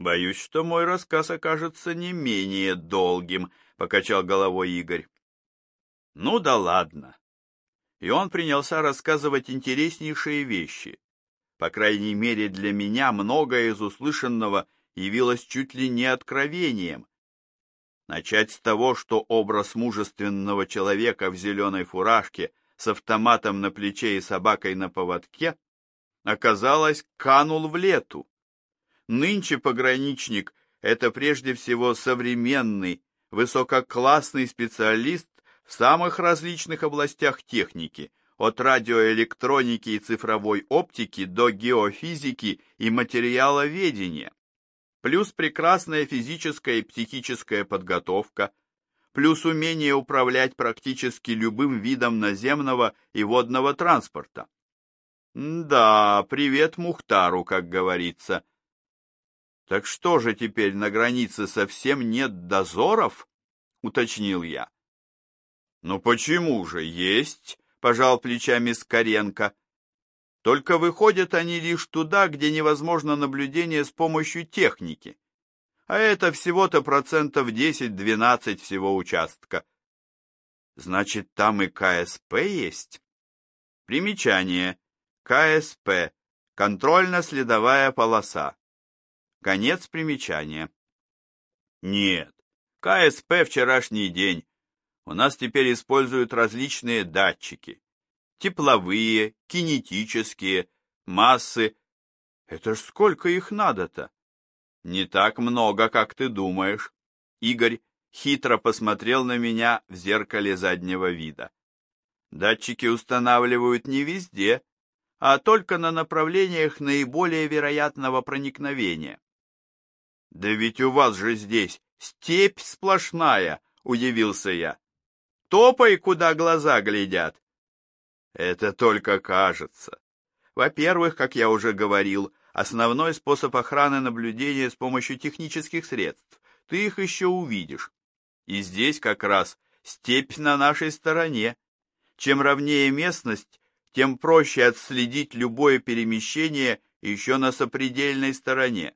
Боюсь, что мой рассказ окажется не менее долгим, покачал головой Игорь. Ну да ладно. И он принялся рассказывать интереснейшие вещи. По крайней мере, для меня многое из услышанного явилось чуть ли не откровением. Начать с того, что образ мужественного человека в зеленой фуражке с автоматом на плече и собакой на поводке, оказалось, канул в лету. Нынче пограничник – это прежде всего современный, высококлассный специалист в самых различных областях техники, от радиоэлектроники и цифровой оптики до геофизики и материаловедения, плюс прекрасная физическая и психическая подготовка, плюс умение управлять практически любым видом наземного и водного транспорта. Да, привет Мухтару, как говорится. Так что же теперь на границе совсем нет дозоров? уточнил я. Ну почему же есть? пожал плечами Скоренко. Только выходят они лишь туда, где невозможно наблюдение с помощью техники. А это всего-то процентов 10-12 всего участка. Значит, там и КСП есть? Примечание. КСП. Контрольно-следовая полоса. Конец примечания. Нет, КСП вчерашний день. У нас теперь используют различные датчики. Тепловые, кинетические, массы. Это ж сколько их надо-то? Не так много, как ты думаешь. Игорь хитро посмотрел на меня в зеркале заднего вида. Датчики устанавливают не везде, а только на направлениях наиболее вероятного проникновения. Да ведь у вас же здесь степь сплошная, удивился я. Топай, куда глаза глядят. Это только кажется. Во-первых, как я уже говорил, основной способ охраны наблюдения с помощью технических средств. Ты их еще увидишь. И здесь как раз степь на нашей стороне. Чем ровнее местность, тем проще отследить любое перемещение еще на сопредельной стороне.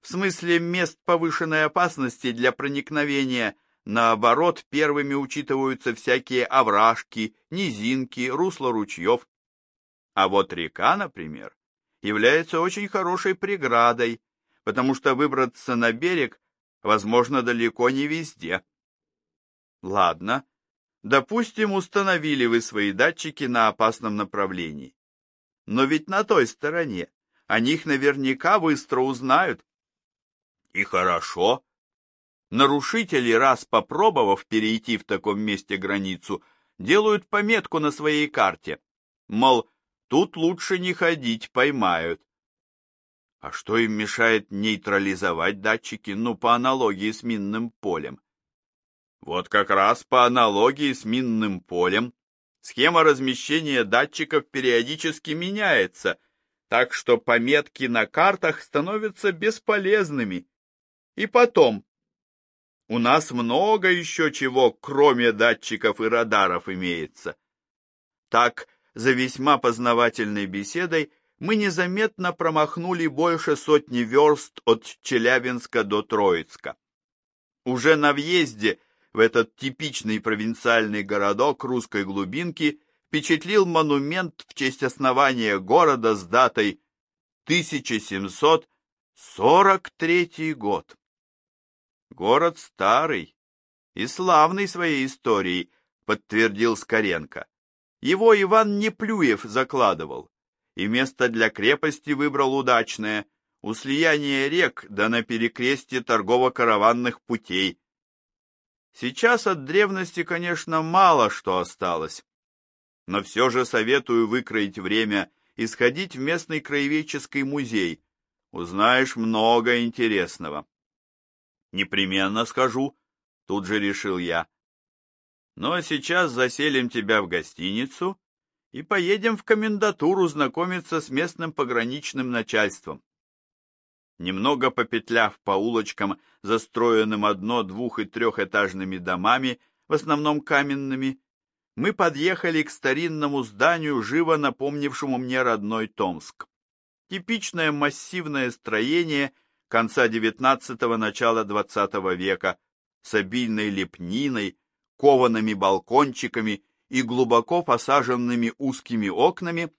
В смысле мест повышенной опасности для проникновения – Наоборот, первыми учитываются всякие овражки, низинки, русла ручьев. А вот река, например, является очень хорошей преградой, потому что выбраться на берег возможно далеко не везде. Ладно, допустим, установили вы свои датчики на опасном направлении. Но ведь на той стороне о них наверняка быстро узнают. И хорошо, Нарушители, раз попробовав перейти в таком месте границу, делают пометку на своей карте. Мол, тут лучше не ходить, поймают. А что им мешает нейтрализовать датчики, ну, по аналогии с минным полем? Вот как раз по аналогии с минным полем схема размещения датчиков периодически меняется, так что пометки на картах становятся бесполезными. И потом, у нас много еще чего, кроме датчиков и радаров, имеется. Так, за весьма познавательной беседой мы незаметно промахнули больше сотни верст от Челябинска до Троицка. Уже на въезде в этот типичный провинциальный городок русской глубинки впечатлил монумент в честь основания города с датой 1743 год. Город старый и славный своей историей, подтвердил Скоренко. Его Иван Неплюев закладывал, и место для крепости выбрал удачное, у слияния рек да на перекрестье торгово-караванных путей. Сейчас от древности, конечно, мало что осталось, но все же советую выкроить время и сходить в местный краеведческий музей. Узнаешь много интересного. Непременно скажу, тут же решил я. А сейчас заселим тебя в гостиницу и поедем в комендатуру знакомиться с местным пограничным начальством. Немного попетляв по улочкам, застроенным одно-, двух- и трехэтажными домами, в основном каменными, мы подъехали к старинному зданию, живо напомнившему мне родной Томск. Типичное массивное строение – конца XIX – начала XX века с обильной лепниной, коваными балкончиками и глубоко посаженными узкими окнами,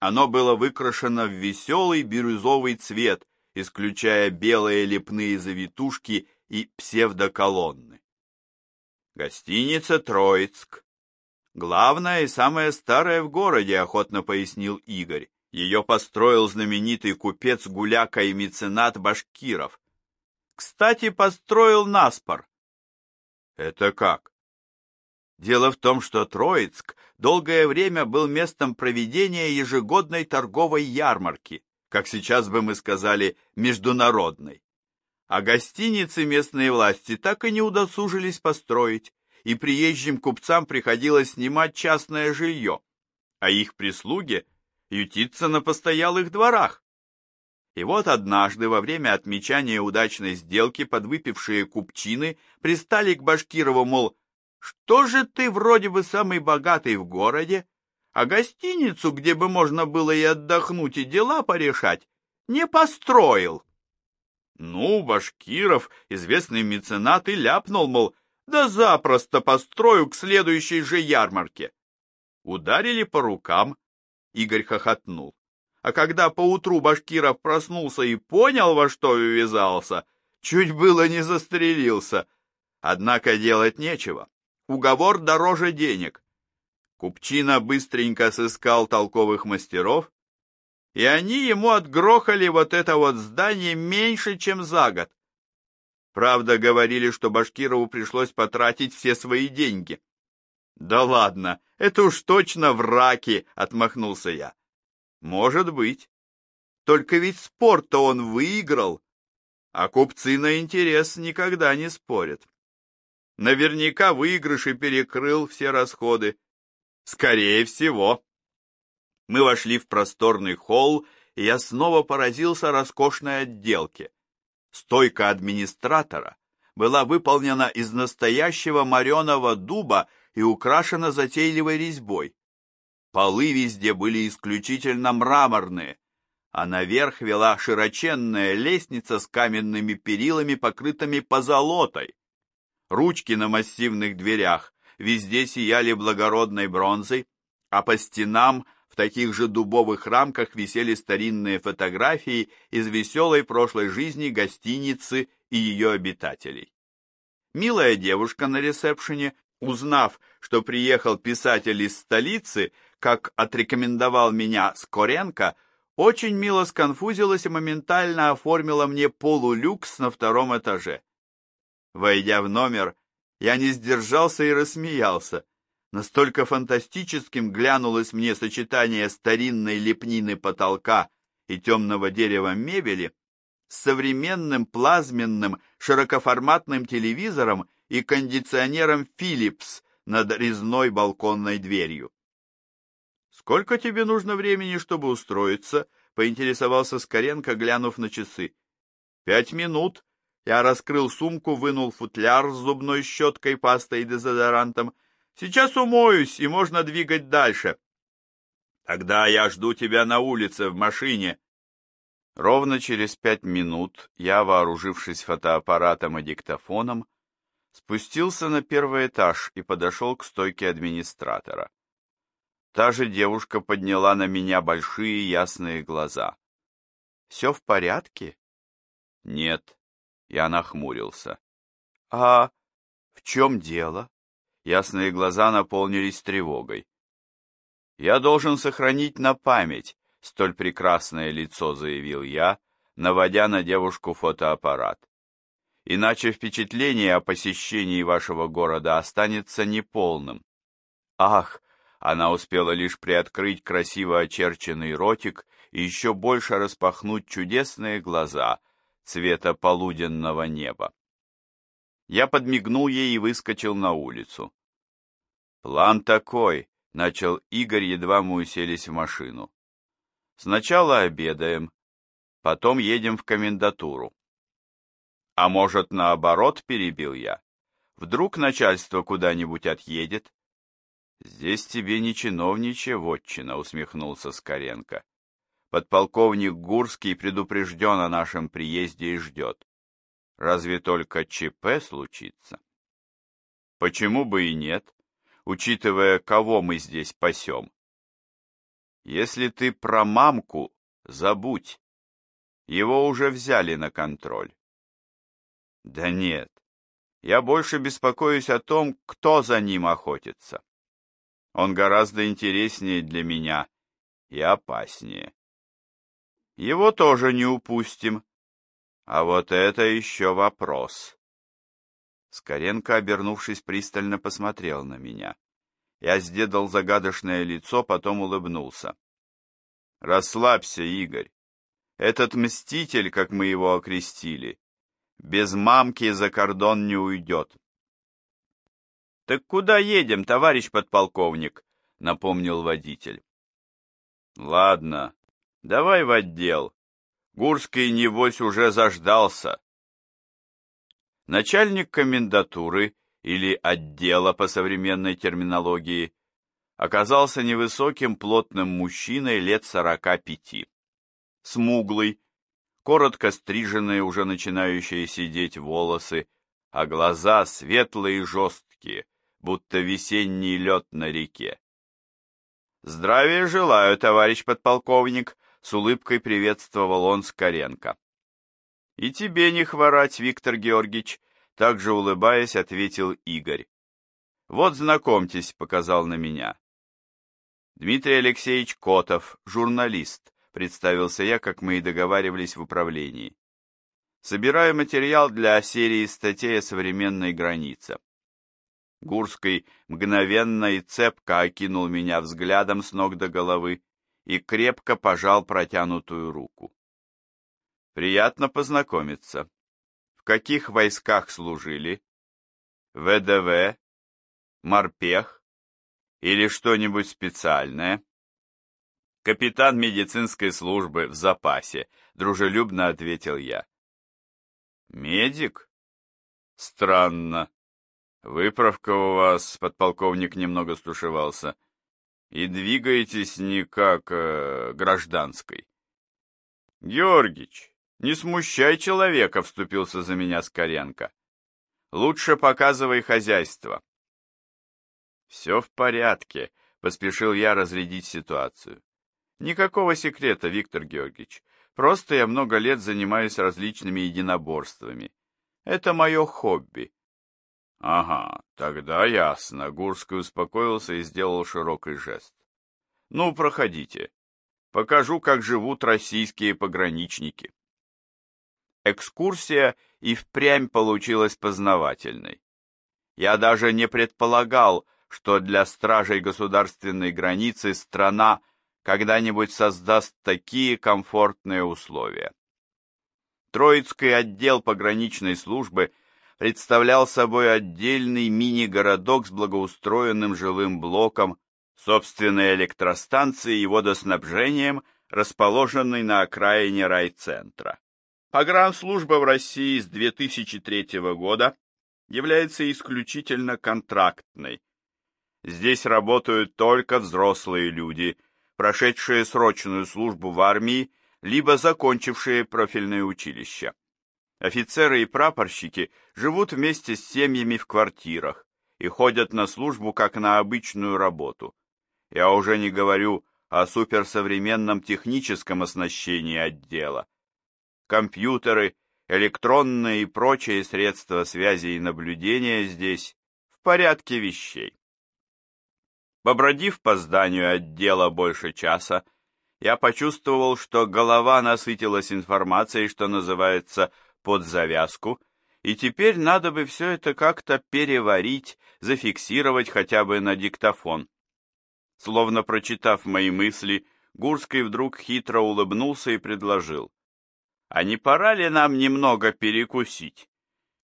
оно было выкрашено в веселый бирюзовый цвет, исключая белые лепные завитушки и псевдоколонны. Гостиница «Троицк». Главная и самая старая в городе, охотно пояснил Игорь. Ее построил знаменитый купец Гуляка и меценат Башкиров. Кстати, построил Наспор. Это как? Дело в том, что Троицк долгое время был местом проведения ежегодной торговой ярмарки, как сейчас бы мы сказали, международной. А гостиницы местные власти так и не удосужились построить, и приезжим купцам приходилось снимать частное жилье, а их прислуге ютиться на постоялых дворах. И вот однажды во время отмечания удачной сделки подвыпившие купчины пристали к Башкирову, мол, что же ты вроде бы самый богатый в городе, а гостиницу, где бы можно было и отдохнуть, и дела порешать, не построил? Ну, Башкиров, известный меценат, и ляпнул, мол, да запросто построю к следующей же ярмарке. Ударили по рукам, Игорь хохотнул. А когда поутру Башкиров проснулся и понял, во что увязался, чуть было не застрелился. Однако делать нечего. Уговор дороже денег. Купчина быстренько сыскал толковых мастеров, и они ему отгрохали вот это вот здание меньше, чем за год. Правда, говорили, что Башкирову пришлось потратить все свои деньги. Да ладно, это уж точно враки, отмахнулся я. Может быть. Только ведь спор-то он выиграл, а купцы на интерес никогда не спорят. Наверняка выигрыш и перекрыл все расходы. Скорее всего. Мы вошли в просторный холл, и я снова поразился роскошной отделке. Стойка администратора была выполнена из настоящего мореного дуба и украшена затейливой резьбой. Полы везде были исключительно мраморные, а наверх вела широченная лестница с каменными перилами, покрытыми позолотой. Ручки на массивных дверях везде сияли благородной бронзой, а по стенам в таких же дубовых рамках висели старинные фотографии из веселой прошлой жизни гостиницы и ее обитателей. Милая девушка на ресепшене, узнав, что приехал писатель из столицы, как отрекомендовал меня Скоренко, очень мило сконфузилась и моментально оформила мне полулюкс на втором этаже. Войдя в номер, я не сдержался и рассмеялся. Настолько фантастическим глянулось мне сочетание старинной лепнины потолка и темного дерева мебели с современным плазменным широкоформатным телевизором и кондиционером Philips над резной балконной дверью. «Сколько тебе нужно времени, чтобы устроиться?» — поинтересовался Скоренко, глянув на часы. «Пять минут». Я раскрыл сумку, вынул футляр с зубной щеткой, пастой и дезодорантом Сейчас умоюсь, и можно двигать дальше. Тогда я жду тебя на улице, в машине. Ровно через пять минут я, вооружившись фотоаппаратом и диктофоном, спустился на первый этаж и подошел к стойке администратора. Та же девушка подняла на меня большие ясные глаза. «Все в порядке?» «Нет», — я нахмурился. «А в чем дело?» Ясные глаза наполнились тревогой. «Я должен сохранить на память столь прекрасное лицо», — заявил я, наводя на девушку фотоаппарат. «Иначе впечатление о посещении вашего города останется неполным». «Ах!» — она успела лишь приоткрыть красиво очерченный ротик и еще больше распахнуть чудесные глаза цвета полуденного неба. Я подмигнул ей и выскочил на улицу. «План такой», — начал Игорь, едва мы уселись в машину. «Сначала обедаем, потом едем в комендатуру». «А может, наоборот?» — перебил я. «Вдруг начальство куда-нибудь отъедет?» «Здесь тебе не чиновничья вотчина», — усмехнулся Скоренко. Подполковник Гурский предупрежден о нашем приезде и ждет. Разве только ЧП случится? Почему бы и нет, учитывая, кого мы здесь пасем? Если ты про мамку, забудь. Его уже взяли на контроль. Да нет, я больше беспокоюсь о том, кто за ним охотится. Он гораздо интереснее для меня и опаснее. Его тоже не упустим. А вот это еще вопрос. Скоренко, обернувшись, пристально посмотрел на меня. Я сделал загадочное лицо, потом улыбнулся. Расслабься, Игорь. Этот мститель, как мы его окрестили, без мамки за кордон не уйдет. «Так куда едем, товарищ подполковник?» — напомнил водитель. «Ладно, Давай в отдел. Гурский, небось, уже заждался. Начальник комендатуры или отдела по современной терминологии оказался невысоким плотным мужчиной лет сорока пяти. Смуглый, коротко стриженные, уже начинающие сидеть волосы, а глаза светлые и жесткие, будто весенний лед на реке. «Здравия желаю, товарищ подполковник», с улыбкой приветствовал он Скоренко. «И тебе не хворать, Виктор Георгиевич», — также улыбаясь, ответил Игорь. «Вот знакомьтесь», — показал на меня. «Дмитрий Алексеевич Котов, журналист», — представился я, как мы и договаривались в управлении. «Собираю материал для серии статей о современной границе». Гурский мгновенно и цепко окинул меня взглядом с ног до головы, и крепко пожал протянутую руку. «Приятно познакомиться. В каких войсках служили? ВДВ? Морпех? Или что-нибудь специальное?» «Капитан медицинской службы в запасе», — дружелюбно ответил я. «Медик? Странно. Выправка у вас, подполковник немного стушевался и двигаетесь не как э, гражданской. Георгич, не смущай человека, вступился за меня Скоренко. Лучше показывай хозяйство. Все в порядке, поспешил я разрядить ситуацию. Никакого секрета, Виктор Георгиевич. Просто я много лет занимаюсь различными единоборствами. Это мое хобби. Ага, тогда ясно. Гурский успокоился и сделал широкий жест. Ну, проходите. Покажу, как живут российские пограничники. Экскурсия и впрямь получилась познавательной. Я даже не предполагал, что для стражей государственной границы страна когда-нибудь создаст такие комфортные условия. Троицкий отдел пограничной службы представлял собой отдельный мини-городок с благоустроенным жилым блоком, собственной электростанцией и водоснабжением, расположенный на окраине райцентра. Погранслужба в России с 2003 года является исключительно контрактной. Здесь работают только взрослые люди, прошедшие срочную службу в армии, либо закончившие профильное училище. Офицеры и прапорщики живут вместе с семьями в квартирах и ходят на службу как на обычную работу. Я уже не говорю о суперсовременном техническом оснащении отдела. Компьютеры, электронные и прочие средства связи и наблюдения здесь в порядке вещей. Побродив по зданию отдела больше часа, я почувствовал, что голова насытилась информацией, что называется под завязку, и теперь надо бы все это как-то переварить, зафиксировать хотя бы на диктофон. Словно прочитав мои мысли, Гурский вдруг хитро улыбнулся и предложил. «А не пора ли нам немного перекусить?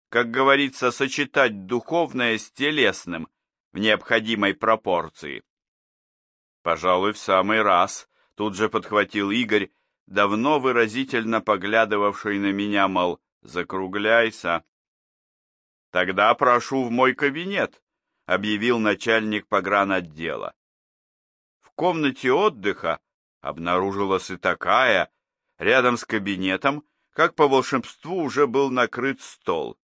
Как говорится, сочетать духовное с телесным в необходимой пропорции». «Пожалуй, в самый раз», — тут же подхватил Игорь, давно выразительно поглядывавший на меня, мол, Закругляйся. Тогда прошу в мой кабинет, объявил начальник погранотдела. В комнате отдыха Обнаружилась и такая. Рядом с кабинетом, как по волшебству, уже был накрыт стол.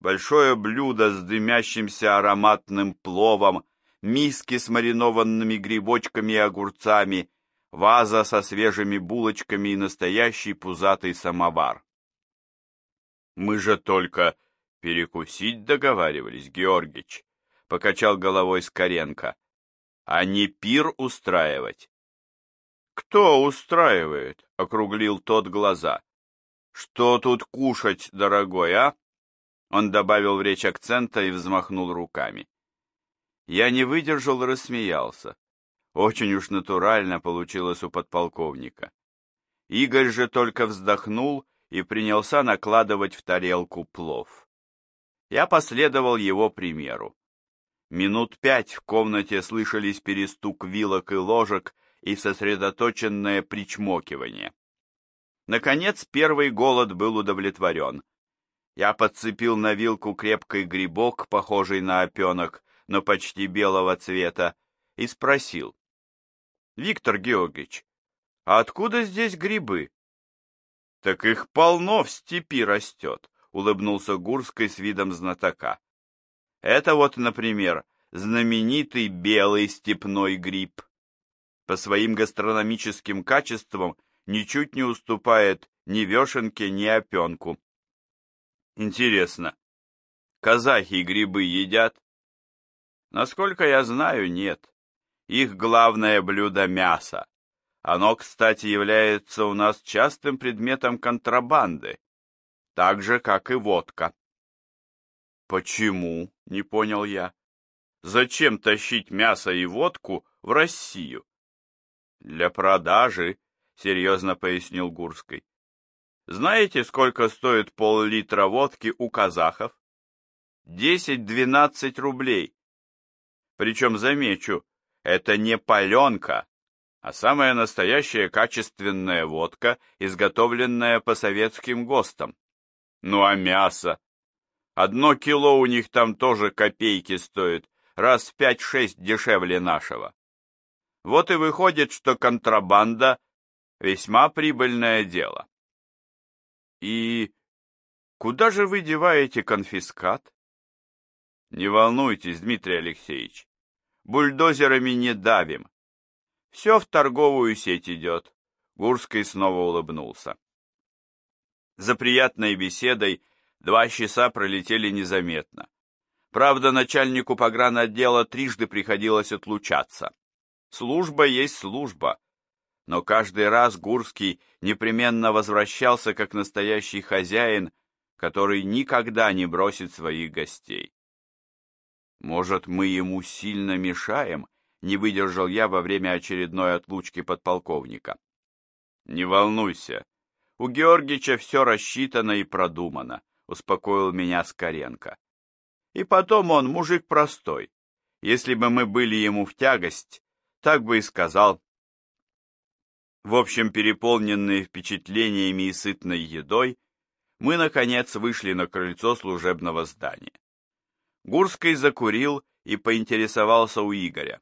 Большое блюдо с дымящимся ароматным пловом, миски с маринованными грибочками и огурцами, ваза со свежими булочками и настоящий пузатый самовар. Мы же только перекусить договаривались, Георгич, покачал головой Скоренко, а не пир устраивать. Кто устраивает? округлил тот глаза. Что тут кушать, дорогой, а? Он добавил в речь акцента и взмахнул руками. Я не выдержал и рассмеялся. Очень уж натурально получилось у подполковника. Игорь же только вздохнул и принялся накладывать в тарелку плов. Я последовал его примеру. Минут пять в комнате слышались перестук вилок и ложек и сосредоточенное причмокивание. Наконец первый голод был удовлетворен. Я подцепил на вилку крепкий грибок, похожий на опенок, но почти белого цвета, и спросил. «Виктор Георгиевич, а откуда здесь грибы?» «Так их полно в степи растет», — улыбнулся Гурской с видом знатока. «Это вот, например, знаменитый белый степной гриб. По своим гастрономическим качествам ничуть не уступает ни вешенке, ни опенку. Интересно, казахи грибы едят? Насколько я знаю, нет. Их главное блюдо – мясо. Оно, кстати, является у нас частым предметом контрабанды, так же, как и водка. Почему? Не понял я. Зачем тащить мясо и водку в Россию? Для продажи, серьезно пояснил Гурский. Знаете, сколько стоит пол-литра водки у казахов? Десять-двенадцать рублей. Причем, замечу, это не паленка, а самая настоящая качественная водка, изготовленная по советским ГОСТам. Ну а мясо? Одно кило у них там тоже копейки стоит, раз в пять-шесть дешевле нашего. Вот и выходит, что контрабанда — весьма прибыльное дело. И куда же вы деваете конфискат? Не волнуйтесь, Дмитрий Алексеевич, Бульдозерами не давим. Все в торговую сеть идет. Гурский снова улыбнулся. За приятной беседой два часа пролетели незаметно. Правда, начальнику погранотдела трижды приходилось отлучаться. Служба есть служба. Но каждый раз Гурский непременно возвращался как настоящий хозяин, который никогда не бросит своих гостей. Может, мы ему сильно мешаем? Не выдержал я во время очередной отлучки подполковника. Не волнуйся. У Георгича все рассчитано и продумано, успокоил меня Скоренко. И потом он мужик простой. Если бы мы были ему в тягость, так бы и сказал. В общем, переполненные впечатлениями и сытной едой, мы, наконец, вышли на крыльцо служебного здания. Гурский закурил и поинтересовался у Игоря.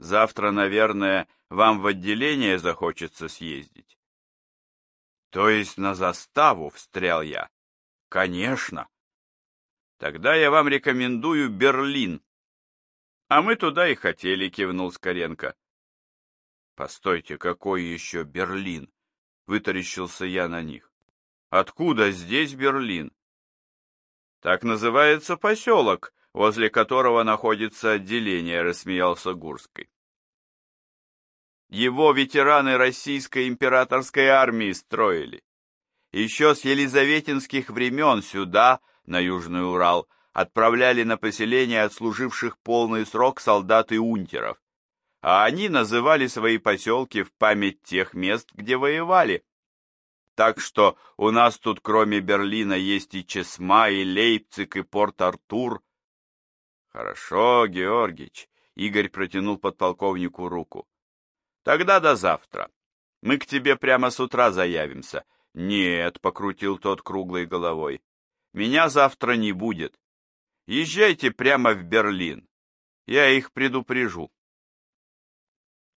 «Завтра, наверное, вам в отделение захочется съездить». «То есть на заставу?» — встрял я. «Конечно». «Тогда я вам рекомендую Берлин». «А мы туда и хотели», — кивнул Скоренко. «Постойте, какой еще Берлин?» — вытаращился я на них. «Откуда здесь Берлин?» Так называется поселок, возле которого находится отделение, рассмеялся Гурский. Его ветераны российской императорской армии строили. Еще с елизаветинских времен сюда, на Южный Урал, отправляли на поселение отслуживших полный срок солдат и унтеров, а они называли свои поселки в память тех мест, где воевали. Так что у нас тут кроме Берлина есть и Чесма, и Лейпциг, и Порт-Артур. Хорошо, Георгич. Игорь протянул подполковнику руку. Тогда до завтра. Мы к тебе прямо с утра заявимся. Нет, покрутил тот круглой головой. Меня завтра не будет. Езжайте прямо в Берлин. Я их предупрежу.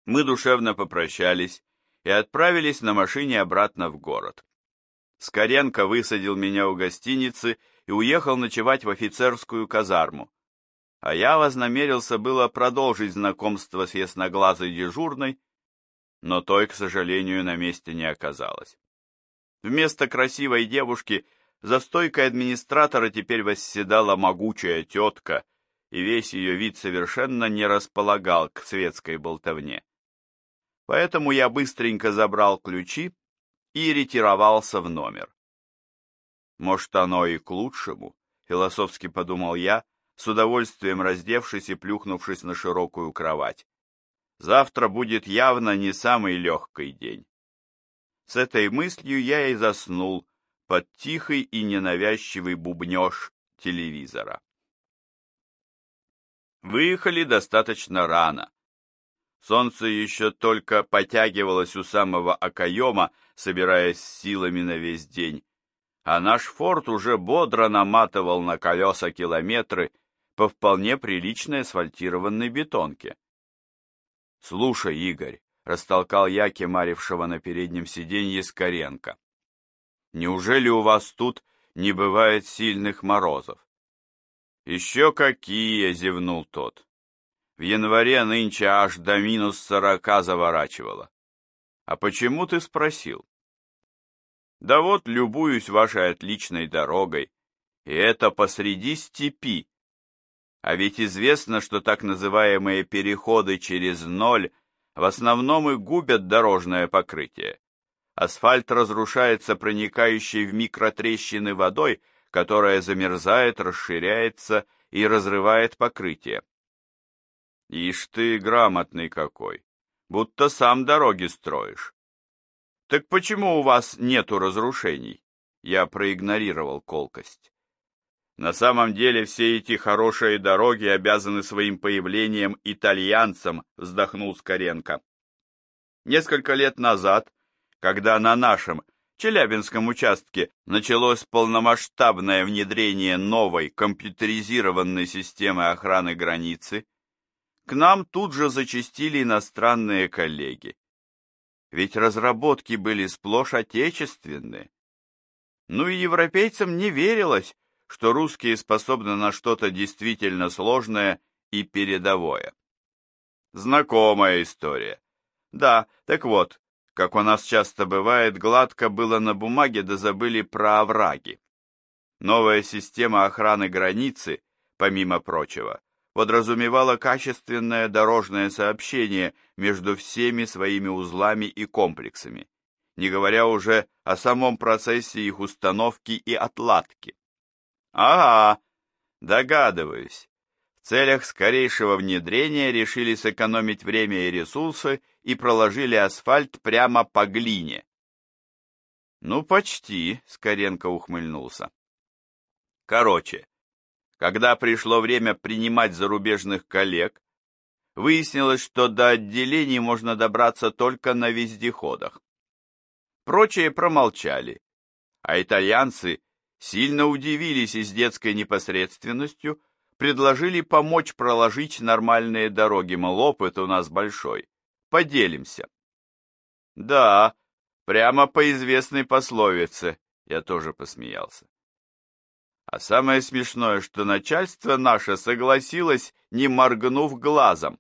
Мы душевно попрощались и отправились на машине обратно в город. Скоренко высадил меня у гостиницы и уехал ночевать в офицерскую казарму. А я вознамерился было продолжить знакомство с ясноглазой дежурной, но той, к сожалению, на месте не оказалось. Вместо красивой девушки за стойкой администратора теперь восседала могучая тетка, и весь ее вид совершенно не располагал к светской болтовне. Поэтому я быстренько забрал ключи и ретировался в номер. Может, оно и к лучшему, философски подумал я, с удовольствием раздевшись и плюхнувшись на широкую кровать. Завтра будет явно не самый легкий день. С этой мыслью я и заснул под тихий и ненавязчивый бубнеж телевизора. Выехали достаточно рано. Солнце еще только потягивалось у самого окоема, собираясь силами на весь день, а наш форт уже бодро наматывал на колеса километры по вполне приличной асфальтированной бетонке. «Слушай, Игорь», — растолкал я кемарившего на переднем сиденье Скоренко, «неужели у вас тут не бывает сильных морозов?» «Еще какие!» — зевнул тот. «В январе нынче аж до минус сорока заворачивало. А почему ты спросил?» «Да вот любуюсь вашей отличной дорогой, и это посреди степи, а ведь известно, что так называемые переходы через ноль в основном и губят дорожное покрытие. Асфальт разрушается проникающей в микротрещины водой, которая замерзает, расширяется и разрывает покрытие. Ишь ты грамотный какой, будто сам дороги строишь. Так почему у вас нету разрушений? Я проигнорировал колкость. На самом деле все эти хорошие дороги обязаны своим появлением итальянцам, вздохнул Скоренко. Несколько лет назад, когда на нашем Челябинском участке началось полномасштабное внедрение новой компьютеризированной системы охраны границы, к нам тут же зачастили иностранные коллеги. Ведь разработки были сплошь отечественные. Ну и европейцам не верилось, что русские способны на что-то действительно сложное и передовое. Знакомая история. Да, так вот, как у нас часто бывает, гладко было на бумаге, да забыли про овраги. Новая система охраны границы, помимо прочего, подразумевала качественное дорожное сообщение между всеми своими узлами и комплексами, не говоря уже о самом процессе их установки и отладки. Ага, догадываюсь. В целях скорейшего внедрения решили сэкономить время и ресурсы и проложили асфальт прямо по глине. Ну, почти, Скоренко ухмыльнулся. Короче, когда пришло время принимать зарубежных коллег, выяснилось, что до отделений можно добраться только на вездеходах. Прочие промолчали, а итальянцы сильно удивились и с детской непосредственностью предложили помочь проложить нормальные дороги, мол, опыт у нас большой. Поделимся. Да, прямо по известной пословице, я тоже посмеялся. А самое смешное, что начальство наше согласилось, не моргнув глазом.